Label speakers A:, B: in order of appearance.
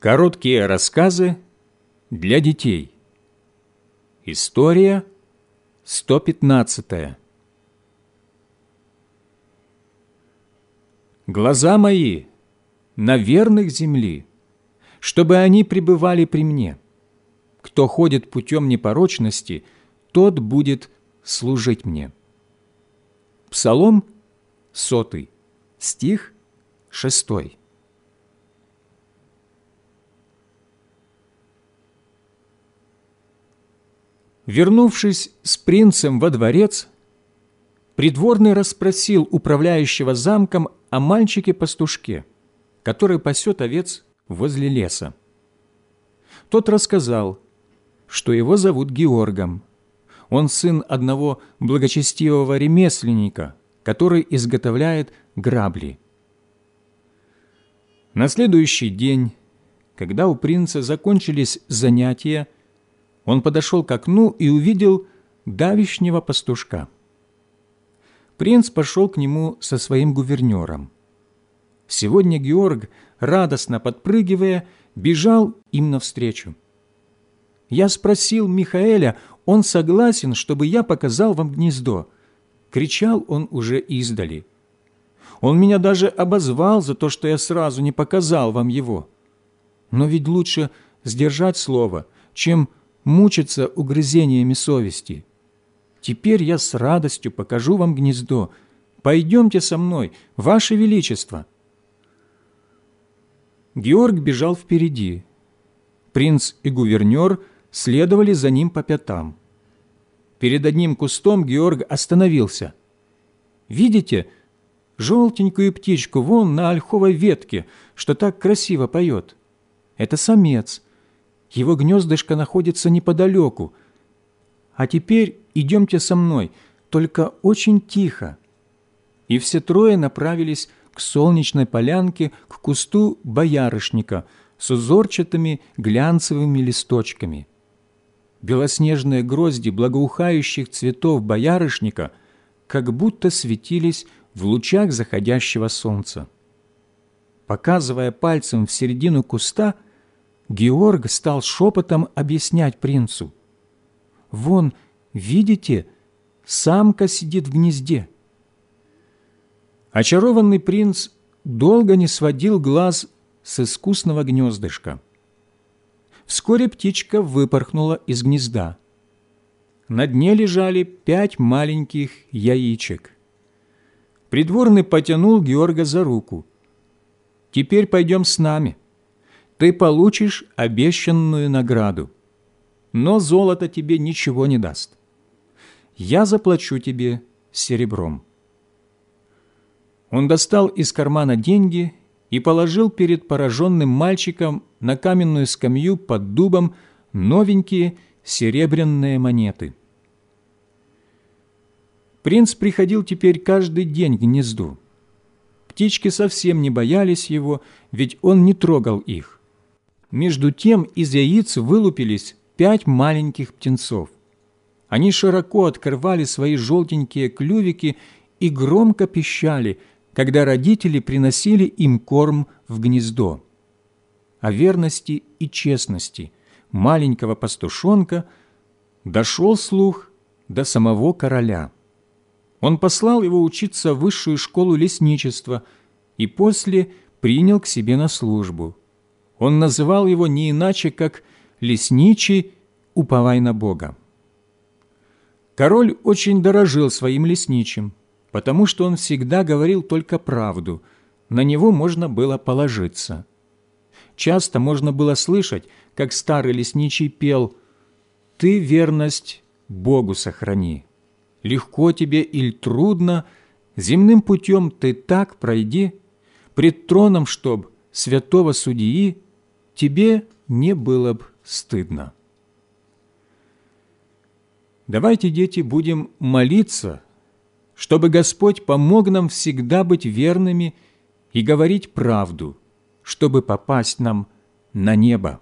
A: Короткие рассказы для детей. История 115. Глаза мои на верных земли, чтобы они пребывали при мне. Кто ходит путем непорочности, тот будет служить мне. Псалом сотый, стих шестой. Вернувшись с принцем во дворец, придворный расспросил управляющего замком о мальчике-пастушке, который пасет овец возле леса. Тот рассказал, что его зовут Георгом. Он сын одного благочестивого ремесленника, который изготовляет грабли. На следующий день, когда у принца закончились занятия, он подошел к окну и увидел давишнего пастушка. Принц пошел к нему со своим гувернером. Сегодня Георг, радостно подпрыгивая, бежал им навстречу. Я спросил Михаэля, он согласен, чтобы я показал вам гнездо. Кричал он уже издали. Он меня даже обозвал за то, что я сразу не показал вам его. Но ведь лучше сдержать слово, чем мучиться угрызениями совести. Теперь я с радостью покажу вам гнездо. Пойдемте со мной, Ваше Величество». Георг бежал впереди. Принц и гувернер следовали за ним по пятам. Перед одним кустом Георг остановился. «Видите желтенькую птичку вон на ольховой ветке, что так красиво поет? Это самец, его гнездышко находится неподалеку. А теперь идемте со мной, только очень тихо». И все трое направились к солнечной полянке, к кусту боярышника с узорчатыми глянцевыми листочками. Белоснежные грозди благоухающих цветов боярышника как будто светились в лучах заходящего солнца. Показывая пальцем в середину куста, Георг стал шепотом объяснять принцу. «Вон, видите, самка сидит в гнезде». Очарованный принц долго не сводил глаз с искусного гнездышка. Вскоре птичка выпорхнула из гнезда. На дне лежали пять маленьких яичек. Придворный потянул Георга за руку. «Теперь пойдем с нами ты получишь обещанную награду, но золото тебе ничего не даст. Я заплачу тебе серебром». Он достал из кармана деньги и положил перед пораженным мальчиком на каменную скамью под дубом новенькие серебряные монеты. Принц приходил теперь каждый день к гнезду. Птички совсем не боялись его, ведь он не трогал их. Между тем из яиц вылупились пять маленьких птенцов. Они широко открывали свои желтенькие клювики и громко пищали, когда родители приносили им корм в гнездо. О верности и честности маленького пастушонка дошел слух до самого короля. Он послал его учиться в высшую школу лесничества и после принял к себе на службу – он называл его не иначе, как «лесничий, уповай на Бога». Король очень дорожил своим лесничим, потому что он всегда говорил только правду, на него можно было положиться. Часто можно было слышать, как старый лесничий пел «Ты верность Богу сохрани, легко тебе или трудно, земным путем ты так пройди, пред троном, чтоб святого судьи тебе не было бы стыдно. Давайте, дети, будем молиться, чтобы Господь помог нам всегда быть верными и говорить правду, чтобы попасть нам на небо.